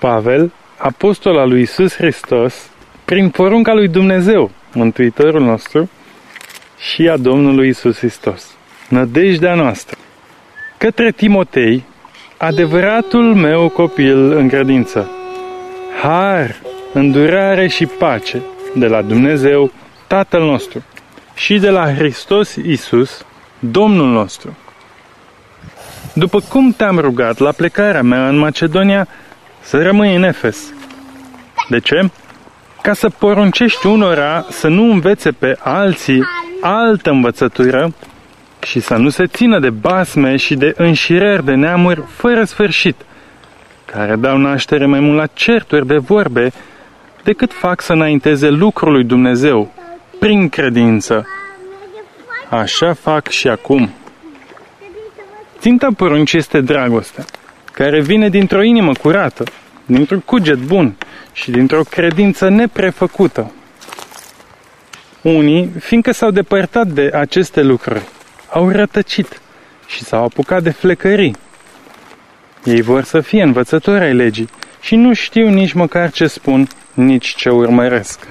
Pavel, apostol al lui Isus Hristos, prin porunca lui Dumnezeu, Mântuitorul nostru, și a Domnului Isus Hristos. Nădejdea noastră. Către Timotei, adevăratul meu copil în credință. Har, îndurare și pace de la Dumnezeu, Tatăl nostru, și de la Hristos Isus, Domnul nostru. După cum te-am rugat la plecarea mea în Macedonia, să rămâi în Efes. De ce? Ca să poruncești unora să nu învețe pe alții altă învățătură și să nu se țină de basme și de înșirări de neamuri fără sfârșit, care dau naștere mai mult la certuri de vorbe decât fac să înainteze lucrul lui Dumnezeu prin credință. Așa fac și acum. Ținta poruncii este dragostea, care vine dintr-o inimă curată, dintr-un cuget bun și dintr-o credință neprefăcută. Unii, fiindcă s-au depărtat de aceste lucruri, au rătăcit și s-au apucat de flecării. Ei vor să fie învățători ai legii și nu știu nici măcar ce spun, nici ce urmăresc.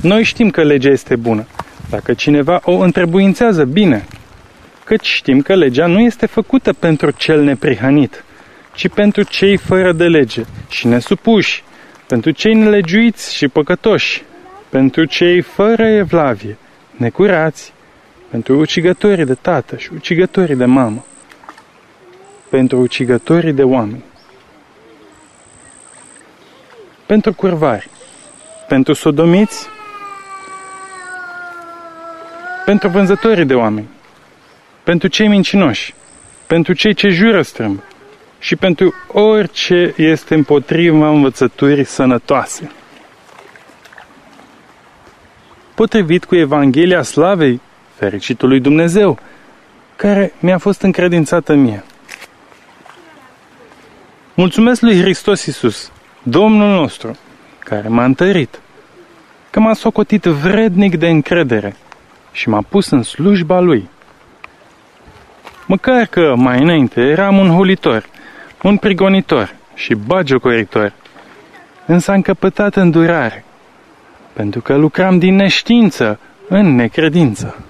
Noi știm că legea este bună, dacă cineva o întrebuințează bine, căci știm că legea nu este făcută pentru cel neprihanit, ci pentru cei fără de lege și nesupuși, pentru cei nelegiuiți și păcătoși, pentru cei fără evlavie, necurați, pentru ucigătorii de tată și ucigătorii de mamă, pentru ucigătorii de oameni, pentru curvari, pentru sodomiți, pentru vânzătorii de oameni, pentru cei mincinoși, pentru cei ce jură strâmb și pentru orice este împotriva învățăturii sănătoase. Potrivit cu Evanghelia Slavei, fericitului Dumnezeu, care mi-a fost încredințată mie. Mulțumesc lui Hristos Iisus, Domnul nostru, care m-a întărit, că m-a socotit vrednic de încredere și m-a pus în slujba Lui. Măcar că mai înainte eram un hulitor, un prigonitor și bagiocoritor, însă am căpătat îndurare, pentru că lucram din neștiință în necredință.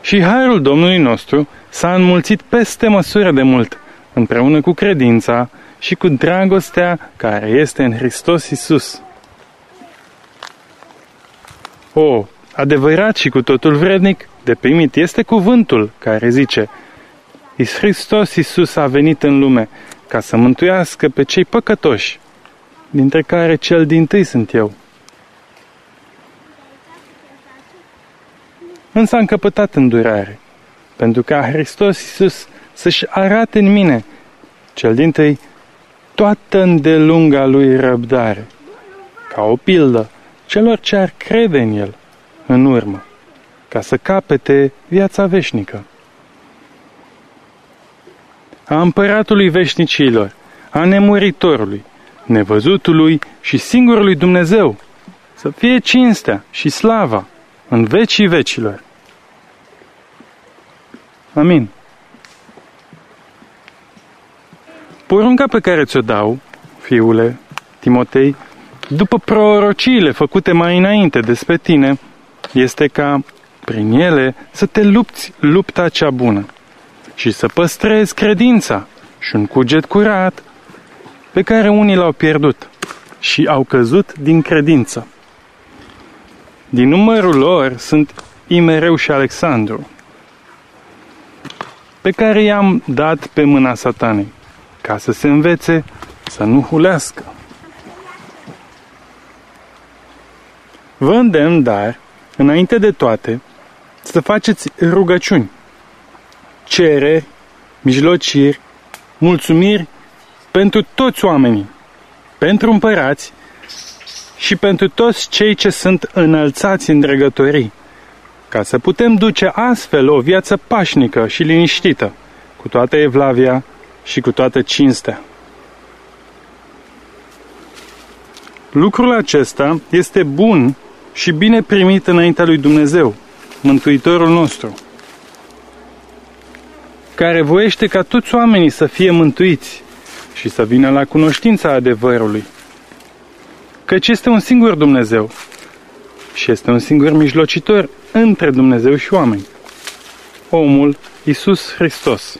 Și harul Domnului nostru s-a înmulțit peste măsură de mult, împreună cu credința și cu dragostea care este în Hristos Isus. O, adevărat și cu totul vrednic de primit este cuvântul care zice Is Hristos Iisus a venit în lume ca să mântuiască pe cei păcătoși, dintre care cel din tâi sunt eu. Însă am căpătat îndurare, pentru ca Hristos Iisus să-și arate în mine, cel din tâi, toată îndelunga lui răbdare, ca o pildă celor ce ar crede în el în urmă, ca să capete viața veșnică. A împăratului veșnicilor, a nemuritorului, nevăzutului și singurului Dumnezeu, să fie cinstea și slava în vecii vecilor. Amin. Porunca pe care ți-o dau, fiule Timotei, după prorociile făcute mai înainte despre tine, este ca prin ele să te lupți lupta cea bună și să păstrezi credința și un cuget curat pe care unii l-au pierdut și au căzut din credință. Din numărul lor sunt Imereu și Alexandru, pe care i-am dat pe mâna satanei, ca să se învețe să nu hulească. Vă îndemn, dar, înainte de toate, să faceți rugăciuni, cereri, mijlociri, mulțumiri pentru toți oamenii, pentru împărați și pentru toți cei ce sunt înălțați în dregătorii, ca să putem duce astfel o viață pașnică și liniștită, cu toată evlavia și cu toată cinstea. Lucrul acesta este bun și bine primit înaintea lui Dumnezeu, Mântuitorul nostru. care voiește ca toți oamenii să fie mântuiți și să vină la cunoștința adevărului. Căci este un singur Dumnezeu și este un singur mijlocitor între Dumnezeu și oameni. Omul Isus Hristos,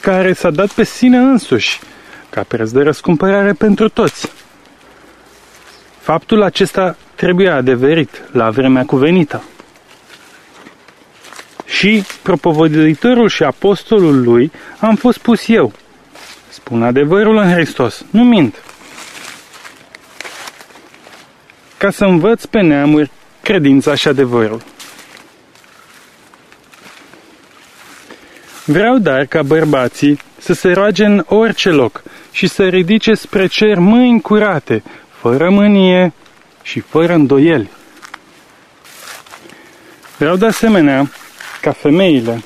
care s-a dat pe sine însuși ca preț de răscumpărare pentru toți. Faptul acesta trebuie adeverit la vremea cuvenită. Și propovăditorul și apostolul lui am fost pus eu. Spun adevărul în Hristos, nu mint. Ca să învăț pe neamuri credința și adevărul. Vreau dar ca bărbații să se roage în orice loc și să ridice spre cer mâini curate, fără mânie și fără îndoieli. Vreau de asemenea ca femeile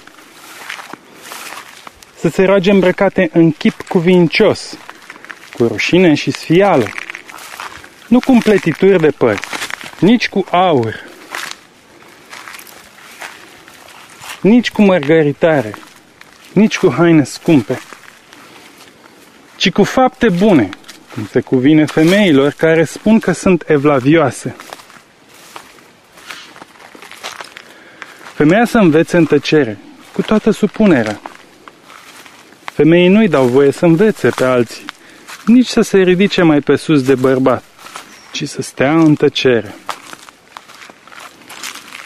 să se roage îmbrăcate în chip cuvincios, cu rușine și sfială, nu cu împletituri de păr, nici cu aur, nici cu mărgăritare, nici cu haine scumpe, ci cu fapte bune, cum se cuvine femeilor care spun că sunt evlavioase. Femeia să învețe în tăcere, cu toată supunerea. Femeii nu-i dau voie să învețe pe alții, nici să se ridice mai pe sus de bărbat, ci să stea în tăcere.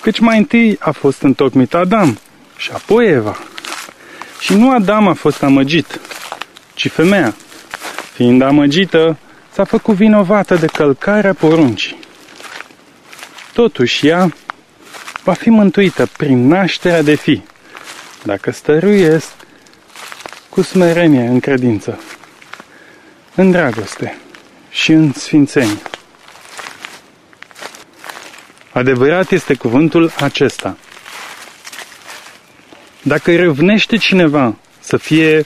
Căci mai întâi a fost întocmit Adam și apoi Eva. Și nu Adam a fost amăgit, ci femeia. Fiind amăgită, s-a făcut vinovată de călcarea poruncii. Totuși ea va fi mântuită prin nașterea de fi, dacă stăruiesc cu smerenie în credință, în dragoste și în sfințenie. Adevărat este cuvântul acesta. Dacă râvnește cineva să fie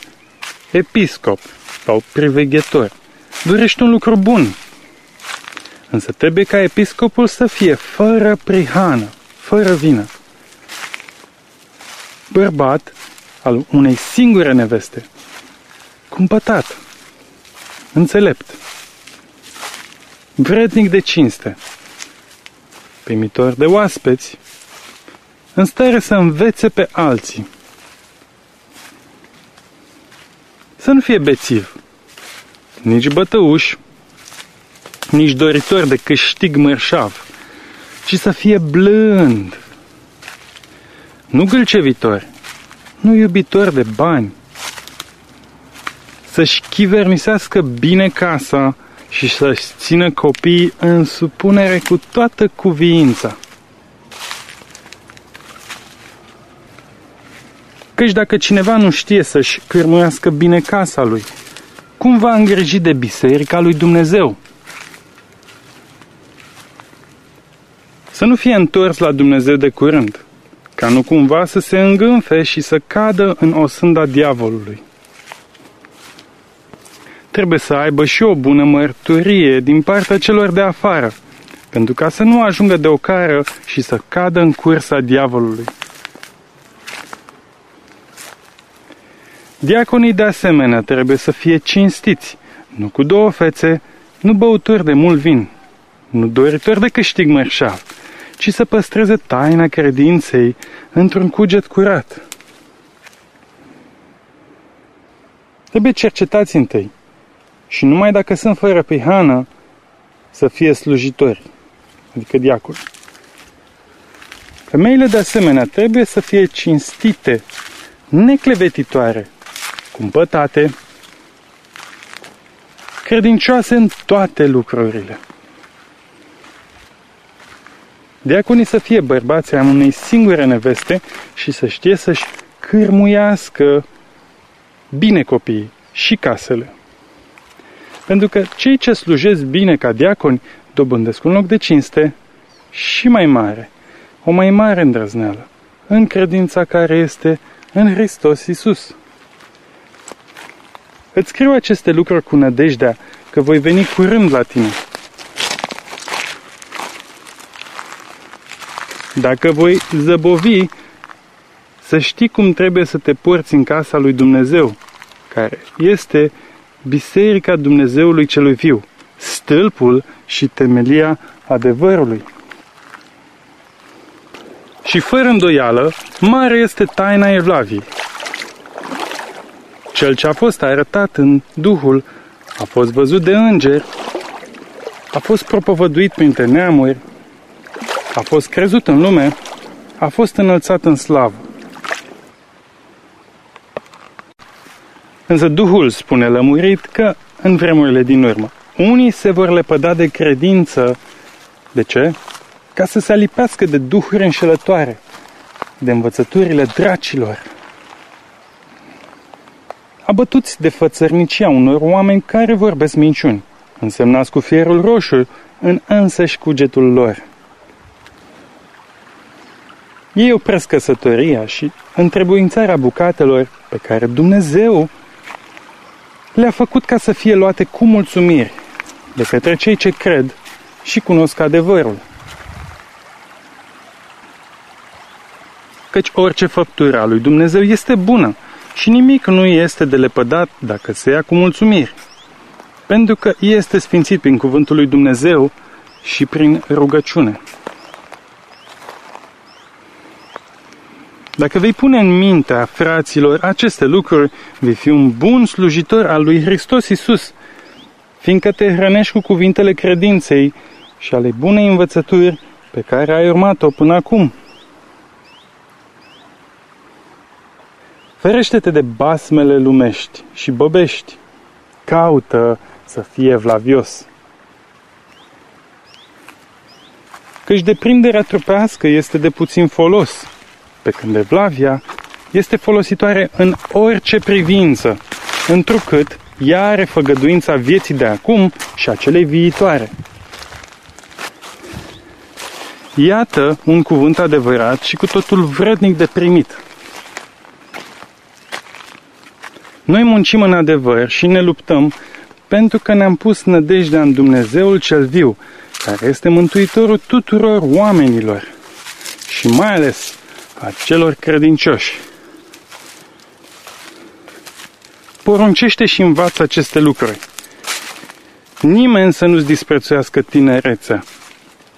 episcop sau priveghetor, dorește un lucru bun. Însă trebuie ca episcopul să fie fără prihană, fără vină. Bărbat al unei singure neveste, cumpătat, înțelept, vrednic de cinste, primitor de oaspeți, în stare să învețe pe alții. Să nu fie bețiv, nici bătăuș, nici doritor de câștig mărșav, ci să fie blând, nu gâlcevitor, nu iubitor de bani, să-și chivernisească bine casa și să-și țină copiii în supunere cu toată cuviința. Căci dacă cineva nu știe să-și cârmuiască bine casa lui, cum va îngriji de biserica lui Dumnezeu? Să nu fie întors la Dumnezeu de curând, ca nu cumva să se îngânfe și să cadă în osânda diavolului. Trebuie să aibă și o bună mărturie din partea celor de afară, pentru ca să nu ajungă de ocară și să cadă în cursa diavolului. Diaconii de asemenea trebuie să fie cinstiți, nu cu două fețe, nu băutori de mult vin, nu doritori de câștig mărșav, ci să păstreze taina credinței într-un cuget curat. Trebuie cercetați întâi și numai dacă sunt fără prihană să fie slujitori, adică diaconi. Femeile de asemenea trebuie să fie cinstite, neclevetitoare, cumpătate, credincioase în toate lucrurile. Diaconii să fie bărbați ai unei singure neveste și să știe să-și cârmuiască bine copiii și casele. Pentru că cei ce slujesc bine ca diaconi dobândesc un loc de cinste și mai mare, o mai mare îndrăzneală, în credința care este în Hristos Isus. Îți scriu aceste lucruri cu nădejdea că voi veni curând la tine. Dacă voi zăbovi, să știi cum trebuie să te porți în casa lui Dumnezeu, care este Biserica Dumnezeului celui viu, stâlpul și temelia adevărului. Și fără îndoială, mare este taina Evlaviei. Cel ce a fost arătat în Duhul a fost văzut de îngeri, a fost propovăduit printre neamuri, a fost crezut în lume, a fost înălțat în slavă. Însă Duhul spune lămurit că în vremurile din urmă unii se vor lepăda de credință. De ce? Ca să se alipească de duhuri înșelătoare, de învățăturile dracilor. Abătuți de fățărnicia unor oameni care vorbesc minciuni, însemnați cu fierul roșu în însăși cugetul lor. Ei opresc căsătoria și întrebuințarea bucatelor pe care Dumnezeu le-a făcut ca să fie luate cu mulțumiri de către cei ce cred și cunosc adevărul. Căci orice făptură a lui Dumnezeu este bună și nimic nu este de lepădat dacă se ia cu mulțumiri, pentru că este sfințit prin cuvântul lui Dumnezeu și prin rugăciune. Dacă vei pune în mintea fraților aceste lucruri, vei fi un bun slujitor al lui Hristos Isus, fiindcă te hrănești cu cuvintele credinței și ale bunei învățături pe care ai urmat-o până acum. Ferește-te de basmele lumești și bobești. Caută să fie vlavios. Căci deprinderea trupească este de puțin folos, pe când evlavia este folositoare în orice privință, întrucât ea are făgăduința vieții de acum și a celei viitoare. Iată un cuvânt adevărat și cu totul vrednic de primit. Noi muncim în adevăr și ne luptăm pentru că ne-am pus nădejdea în Dumnezeul cel viu, care este mântuitorul tuturor oamenilor și mai ales a celor credincioși. Poruncește și învață aceste lucruri. Nimeni să nu-ți disprețuiască tinerețea,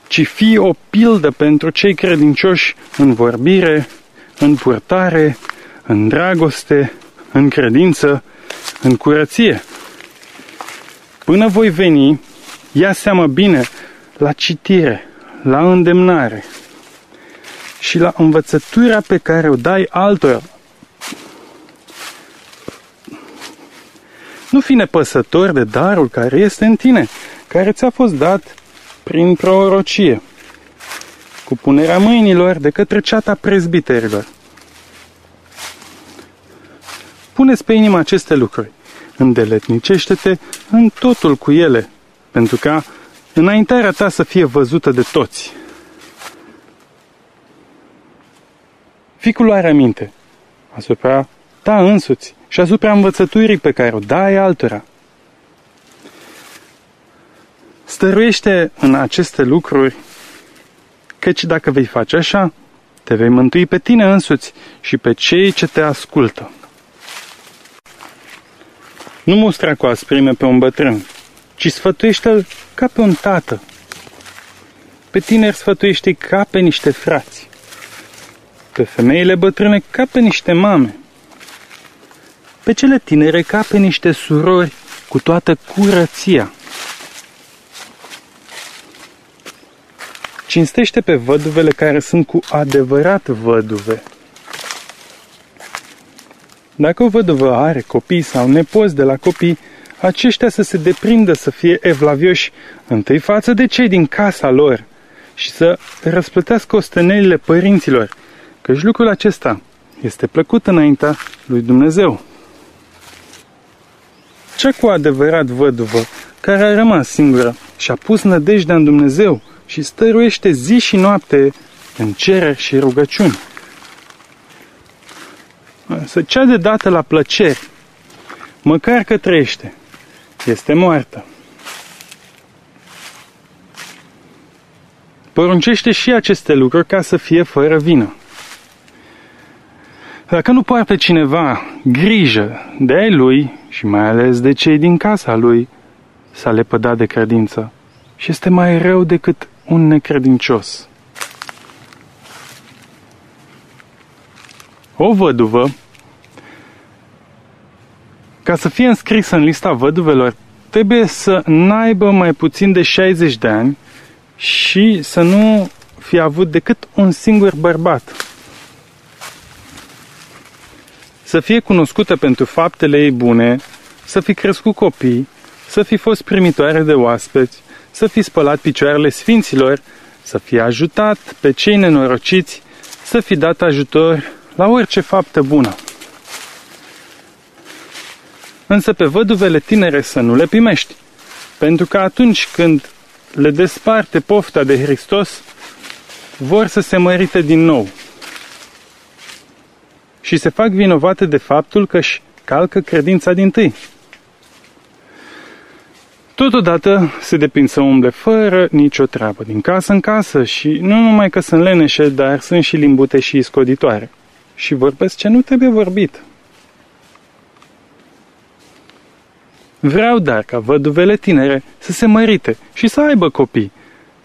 ci fii o pildă pentru cei credincioși în vorbire, în purtare, în dragoste, în credință, în curăție. Până voi veni, ia seama bine la citire, la îndemnare și la învățătura pe care o dai altora. Nu fi nepăsător de darul care este în tine, care ți-a fost dat prin prorocie, cu punerea mâinilor de către ceata prezbiterilor. Puneți pe inimă aceste lucruri, îndeletnicește-te în totul cu ele, pentru ca înaintarea ta să fie văzută de toți. Fii cu luarea minte asupra ta însuți și asupra învățăturii pe care o dai altora. Stăruiește în aceste lucruri, căci dacă vei face așa, te vei mântui pe tine însuți și pe cei ce te ascultă. Nu mustra cu asprime pe un bătrân, ci sfătuiește-l ca pe un tată. Pe tineri sfătuiește ca pe niște frați. Pe femeile bătrâne ca pe niște mame. Pe cele tinere ca pe niște surori cu toată curăția. Cinstește pe văduvele care sunt cu adevărat văduve dacă o văduvă are copii sau nepoți de la copii, aceștia să se deprindă să fie evlavioși întâi față de cei din casa lor și să răsplătească ostenelile părinților, căci lucrul acesta este plăcut înaintea lui Dumnezeu. Cea cu adevărat văduvă, care a rămas singură și a pus nădejdea în Dumnezeu și stăruiește zi și noapte în cereri și rugăciuni. Să cea de dată la plăceri, măcar că trăiește, este moartă. Poruncește și aceste lucruri ca să fie fără vină. Dacă nu poartă cineva grijă de ai lui și mai ales de cei din casa lui, s-a lepădat de credință și este mai rău decât un necredincios. O văduvă, ca să fie înscrisă în lista văduvelor, trebuie să n-aibă mai puțin de 60 de ani și să nu fi avut decât un singur bărbat. Să fie cunoscută pentru faptele ei bune, să fi crescut copii, să fi fost primitoare de oaspeți, să fi spălat picioarele sfinților, să fi ajutat pe cei nenorociți, să fi dat ajutor la orice faptă bună. Însă pe văduvele tinere să nu le primești, pentru că atunci când le desparte pofta de Hristos, vor să se mărite din nou și se fac vinovate de faptul că își calcă credința din tâi. Totodată se depind să umble fără nicio treabă, din casă în casă și nu numai că sunt leneșe, dar sunt și limbute și iscoditoare. Și vorbesc ce nu trebuie vorbit. Vreau dar ca văduvele tinere să se mărite și să aibă copii,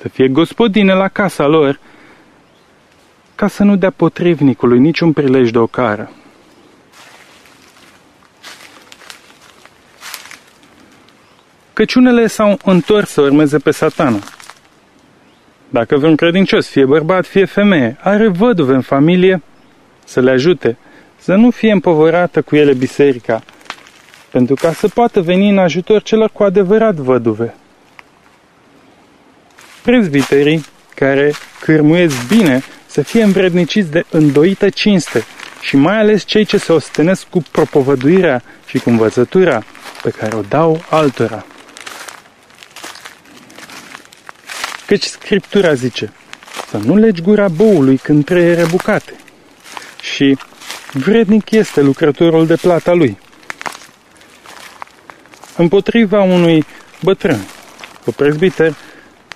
să fie gospodine la casa lor, ca să nu dea potrivnicului niciun prilej de ocară. Căci unele s-au întors să urmeze pe satana. Dacă vreun credincios, fie bărbat, fie femeie, are văduve în familie, să le ajute, să nu fie împovărată cu ele biserica, pentru ca să poată veni în ajutor celor cu adevărat văduve. Prezbiterii, care cârmuiesc bine, să fie învredniciți de îndoită cinste și mai ales cei ce se ostenesc cu propovăduirea și cu învățătura pe care o dau altora. Căci Scriptura zice să nu legi gura boului când trăie bucate și vrednic este lucrătorul de plata lui. Împotriva unui bătrân, o prezbiter,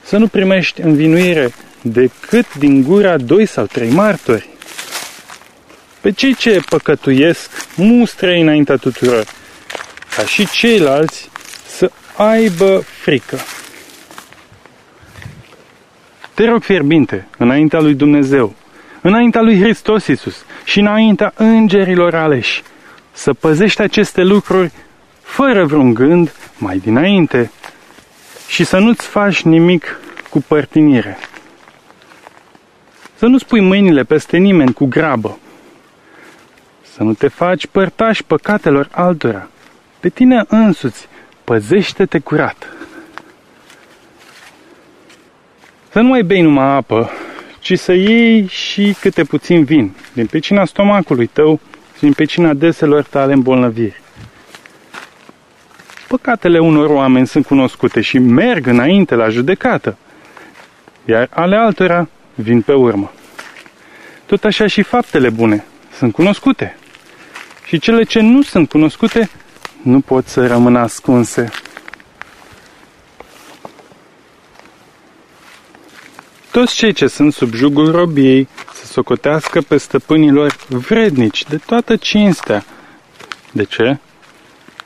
să nu primești învinuire decât din gura doi sau trei martori. Pe cei ce păcătuiesc, mustră înaintea tuturor, ca și ceilalți să aibă frică. Te rog fierbinte, înaintea lui Dumnezeu, înaintea lui Hristos Iisus și înaintea îngerilor aleși, să păzești aceste lucruri fără vreun gând mai dinainte și să nu-ți faci nimic cu părtinire. Să nu spui mâinile peste nimeni cu grabă. Să nu te faci părtași păcatelor altora. Pe tine însuți, păzește-te curat. Să nu mai bei numai apă, ci să iei și câte puțin vin, din pecina stomacului tău și din pecina deselor tale îmbolnăviri. Păcatele unor oameni sunt cunoscute și merg înainte la judecată, iar ale altora vin pe urmă. Tot așa și faptele bune sunt cunoscute. Și cele ce nu sunt cunoscute nu pot să rămână ascunse. Toți cei ce sunt sub jugul robiei să socotească pe stăpânilor vrednici de toată cinstea. De ce?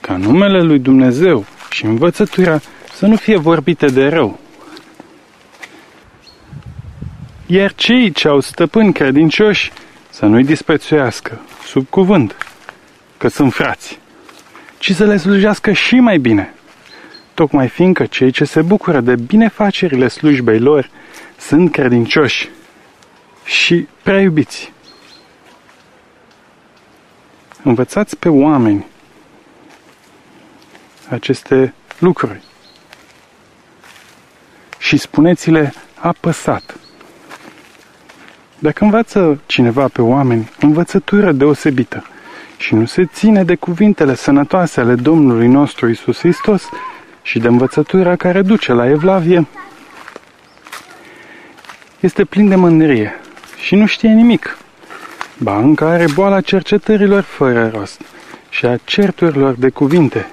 Ca numele lui Dumnezeu și învățătura să nu fie vorbite de rău. iar cei ce au stăpâni credincioși să nu-i disprețuiască sub cuvânt, că sunt frați, ci să le slujească și mai bine, tocmai fiindcă cei ce se bucură de binefacerile slujbei lor sunt credincioși și prea iubiți. Învățați pe oameni aceste lucruri și spuneți-le apăsat dacă învață cineva pe oameni învățătură deosebită și nu se ține de cuvintele sănătoase ale Domnului nostru Isus Hristos și de învățătura care duce la evlavie, este plin de mândrie și nu știe nimic. Ba încă are boala cercetărilor fără rost și a certurilor de cuvinte,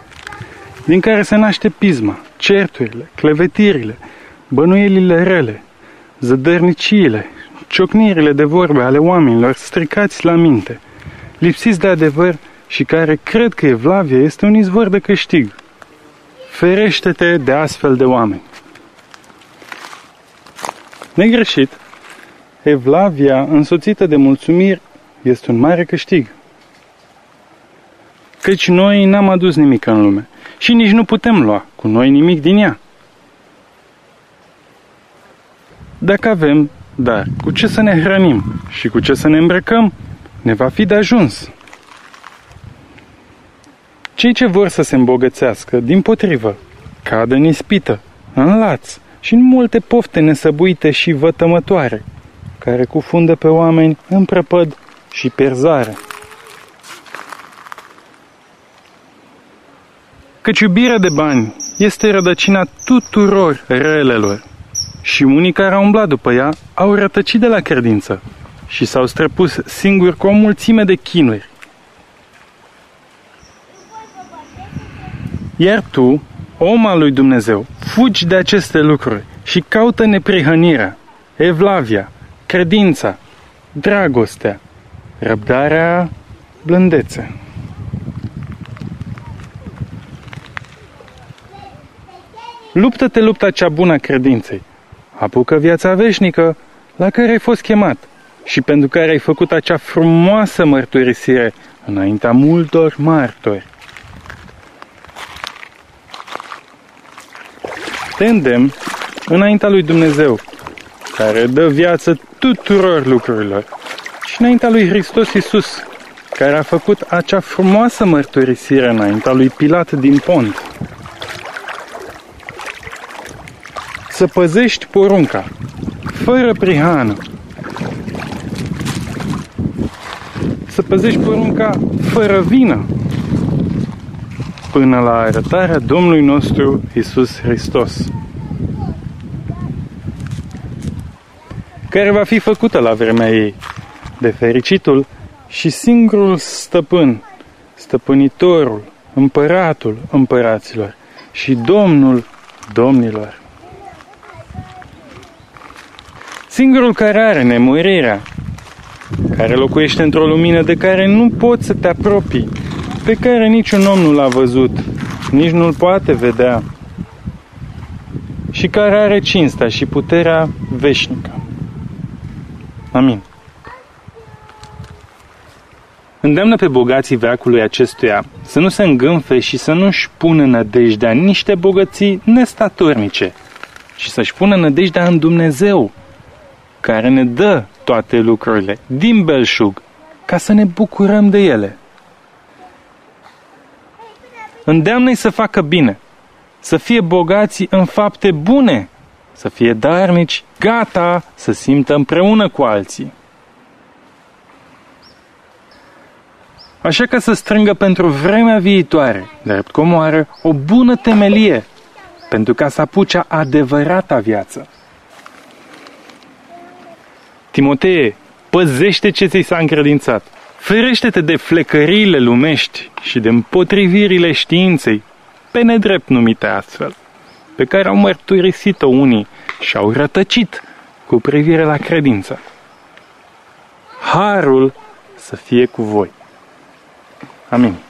din care se naște pisma, certurile, clevetirile, bănuielile rele, zădărniciile ciocnirile de vorbe ale oamenilor stricați la minte, lipsiți de adevăr și care cred că Evlavia este un izvor de câștig. Ferește-te de astfel de oameni. Negreșit, Evlavia însoțită de mulțumiri este un mare câștig. Căci noi n-am adus nimic în lume și nici nu putem lua cu noi nimic din ea. Dacă avem, dar cu ce să ne hrănim și cu ce să ne îmbrăcăm, ne va fi de ajuns. Cei ce vor să se îmbogățească, din potrivă, cad în ispită, în laț și în multe pofte nesăbuite și vătămătoare, care cufundă pe oameni în prăpăd și pierzare. Căci iubirea de bani este rădăcina tuturor relelor și unii care au umblat după ea au rătăcit de la credință și s-au străpus singuri cu o mulțime de chinuri. Iar tu, om al lui Dumnezeu, fugi de aceste lucruri și caută neprihănirea, evlavia, credința, dragostea, răbdarea, blândețe. Luptă-te lupta cea bună a credinței. Apucă viața veșnică la care ai fost chemat și pentru care ai făcut acea frumoasă mărturisire înaintea multor martori. Te îndemn înaintea lui Dumnezeu, care dă viață tuturor lucrurilor, și înaintea lui Hristos Iisus, care a făcut acea frumoasă mărturisire înaintea lui Pilat din Pont. Să păzești porunca, fără prihană. Să păzești porunca fără vină, până la arătarea Domnului nostru Isus Hristos, care va fi făcută la vremea ei de fericitul și singurul stăpân, stăpânitorul, împăratul împăraților și Domnul domnilor. Singurul care are nemurirea, care locuiește într-o lumină de care nu poți să te apropii, pe care niciun om nu l-a văzut, nici nu-l poate vedea, și care are cinstea și puterea veșnică. Amin. Îndeamnă pe bogații veacului acestuia să nu se îngânfe și să nu-și pună nădejdea în niște bogății nestatornice, și să-și pună nădejdea în Dumnezeu, care ne dă toate lucrurile din belșug, ca să ne bucurăm de ele. Îndeamnă-i să facă bine, să fie bogați în fapte bune, să fie darnici, gata să simtă împreună cu alții. Așa că să strângă pentru vremea viitoare, drept comoară, o bună temelie, pentru ca să apuce adevărata viață. Timotee, păzește ce ți s-a încredințat. Ferește-te de flecăriile lumești și de împotrivirile științei, pe nedrept numite astfel, pe care au mărturisit-o unii și au rătăcit cu privire la credință. Harul să fie cu voi. Amém.